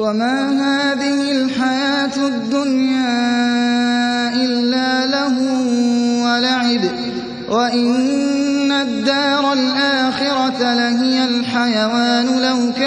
وَمَا هَٰذِهِ الْحَيَاةُ الدُّنْيَا إِلَّا له وَلَعِبٌ ۚ وَإِنَّ الدَّارَ الْآخِرَةَ لَهِيَ الْحَيَوَانُ ۚ لَوْ كان